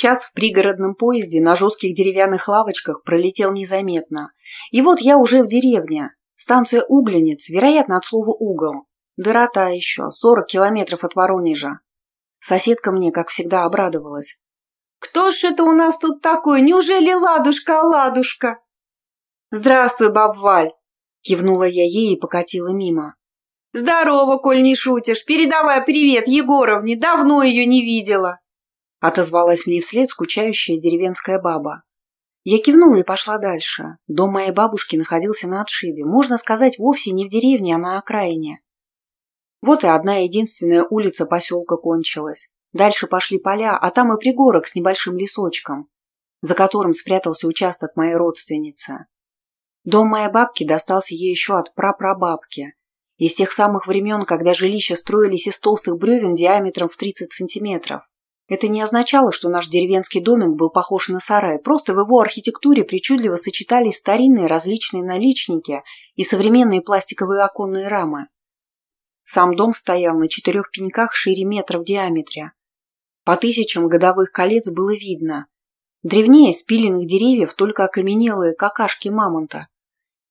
Час в пригородном поезде на жестких деревянных лавочках пролетел незаметно. И вот я уже в деревне. Станция Углениц, вероятно, от слова «угол». Дырота еще, сорок километров от Воронежа. Соседка мне, как всегда, обрадовалась. «Кто ж это у нас тут такой? Неужели ладушка-ладушка?» «Здравствуй, баб Валь!» Кивнула я ей и покатила мимо. «Здорово, коль не шутишь! Передавай привет Егоровне! Давно ее не видела!» Отозвалась мне вслед скучающая деревенская баба. Я кивнула и пошла дальше. Дом моей бабушки находился на отшибе, можно сказать, вовсе не в деревне, а на окраине. Вот и одна единственная улица поселка кончилась. Дальше пошли поля, а там и пригорок с небольшим лесочком, за которым спрятался участок моей родственницы. Дом моей бабки достался ей еще от прапрабабки, из тех самых времен, когда жилища строились из толстых бревен диаметром в 30 сантиметров. Это не означало, что наш деревенский домик был похож на сарай, просто в его архитектуре причудливо сочетались старинные различные наличники и современные пластиковые оконные рамы. Сам дом стоял на четырех пеньках шире метра в диаметре. По тысячам годовых колец было видно. Древнее спиленных деревьев только окаменелые какашки мамонта.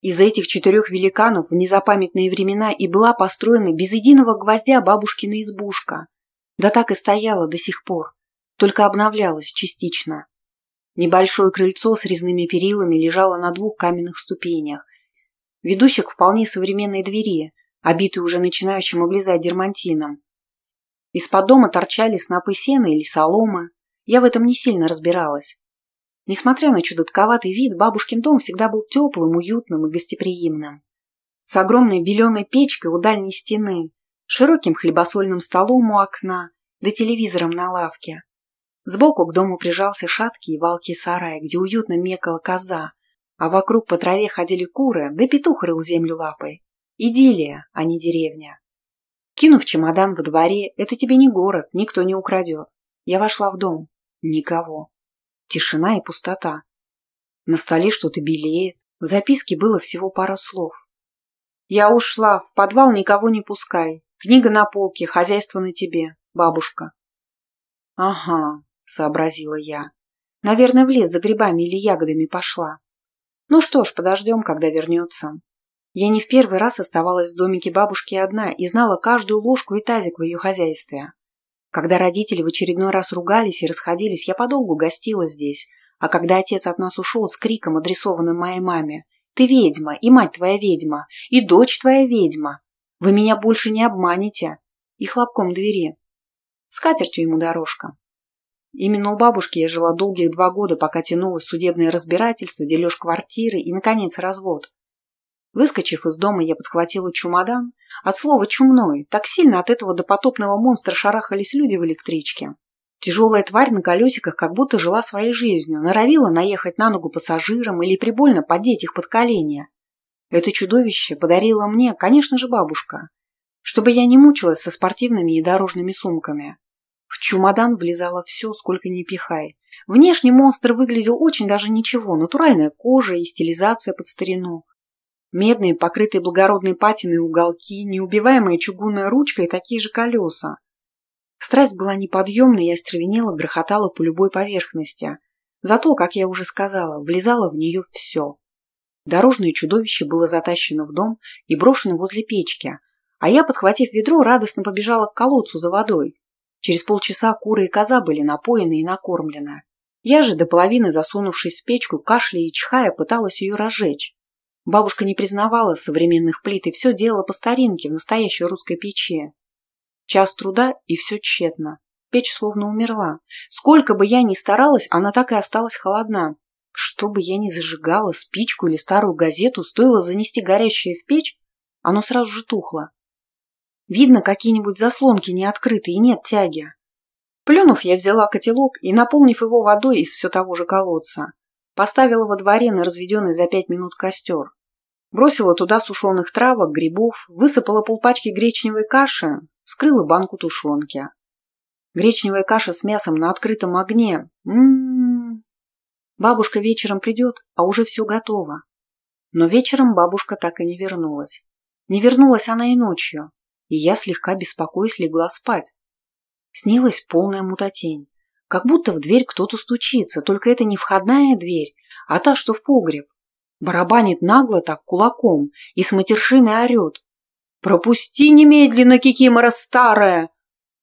Из этих четырех великанов в незапамятные времена и была построена без единого гвоздя бабушкина избушка. Да так и стояла до сих пор, только обновлялась частично. Небольшое крыльцо с резными перилами лежало на двух каменных ступенях, ведущих к вполне современной двери, обитой уже начинающим облизать дермантином. Из-под дома торчали снопы сена или соломы. Я в этом не сильно разбиралась. Несмотря на чудотковатый вид, бабушкин дом всегда был теплым, уютным и гостеприимным. С огромной беленой печкой у дальней стены, широким хлебосольным столом у окна, да телевизором на лавке. Сбоку к дому прижался шаткий и валкий сарай, где уютно мекала коза, а вокруг по траве ходили куры, да петух рыл землю лапой. Идиллия, а не деревня. Кинув чемодан во дворе, это тебе не город, никто не украдет. Я вошла в дом. Никого. Тишина и пустота. На столе что-то белеет. В записке было всего пара слов. «Я ушла. В подвал никого не пускай. Книга на полке, хозяйство на тебе. Бабушка». «Ага», — сообразила я. «Наверное, в лес за грибами или ягодами пошла. Ну что ж, подождем, когда вернется». Я не в первый раз оставалась в домике бабушки одна и знала каждую ложку и тазик в ее хозяйстве. Когда родители в очередной раз ругались и расходились, я подолгу гостила здесь, а когда отец от нас ушел с криком, адресованным моей маме «Ты ведьма, и мать твоя ведьма, и дочь твоя ведьма! Вы меня больше не обманете!» и хлопком двери. С катертью ему дорожка. Именно у бабушки я жила долгих два года, пока тянулось судебное разбирательство, дележ квартиры и, наконец, развод. Выскочив из дома, я подхватила чемодан. От слова «чумной» так сильно от этого допотопного монстра шарахались люди в электричке. Тяжелая тварь на колесиках как будто жила своей жизнью, норовила наехать на ногу пассажирам или прибольно подеть их под колени. Это чудовище подарила мне, конечно же, бабушка, чтобы я не мучилась со спортивными и дорожными сумками. В чемодан влезало все, сколько ни пихай. Внешне монстр выглядел очень даже ничего, натуральная кожа и стилизация под старину. Медные, покрытые благородной патиной уголки, неубиваемая чугунная ручка и такие же колеса. Страсть была неподъемной и остревенела, грохотала по любой поверхности. Зато, как я уже сказала, влезало в нее все. Дорожное чудовище было затащено в дом и брошено возле печки, а я, подхватив ведро, радостно побежала к колодцу за водой. Через полчаса куры и коза были напоены и накормлены. Я же, до половины засунувшись в печку, кашляя и чихая, пыталась ее разжечь. Бабушка не признавала современных плит и все делала по старинке, в настоящей русской печи. Час труда, и все тщетно. Печь словно умерла. Сколько бы я ни старалась, она так и осталась холодна. Что бы я ни зажигала, спичку или старую газету, стоило занести горящее в печь, оно сразу же тухло. Видно, какие-нибудь заслонки не открыты и нет тяги. Плюнув, я взяла котелок и, наполнив его водой из все того же колодца, поставила во дворе на разведенный за пять минут костер. Бросила туда сушеных травок, грибов, высыпала полпачки гречневой каши, вскрыла банку тушенки. Гречневая каша с мясом на открытом огне. М-м-м. Бабушка вечером придет, а уже все готово. Но вечером бабушка так и не вернулась. Не вернулась она и ночью, и я слегка беспокоясь легла спать. Снилась полная мутатень. Как будто в дверь кто-то стучится, только это не входная дверь, а та, что в погреб. Барабанит нагло так кулаком и с матершиной орет. «Пропусти немедленно, Кикимора старая!»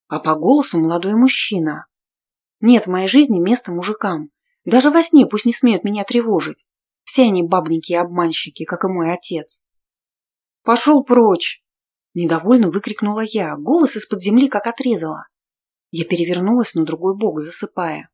А по голосу молодой мужчина. Нет в моей жизни места мужикам. Даже во сне пусть не смеют меня тревожить. Все они бабники и обманщики, как и мой отец. «Пошел прочь!» Недовольно выкрикнула я, голос из-под земли как отрезала. Я перевернулась на другой бок, засыпая.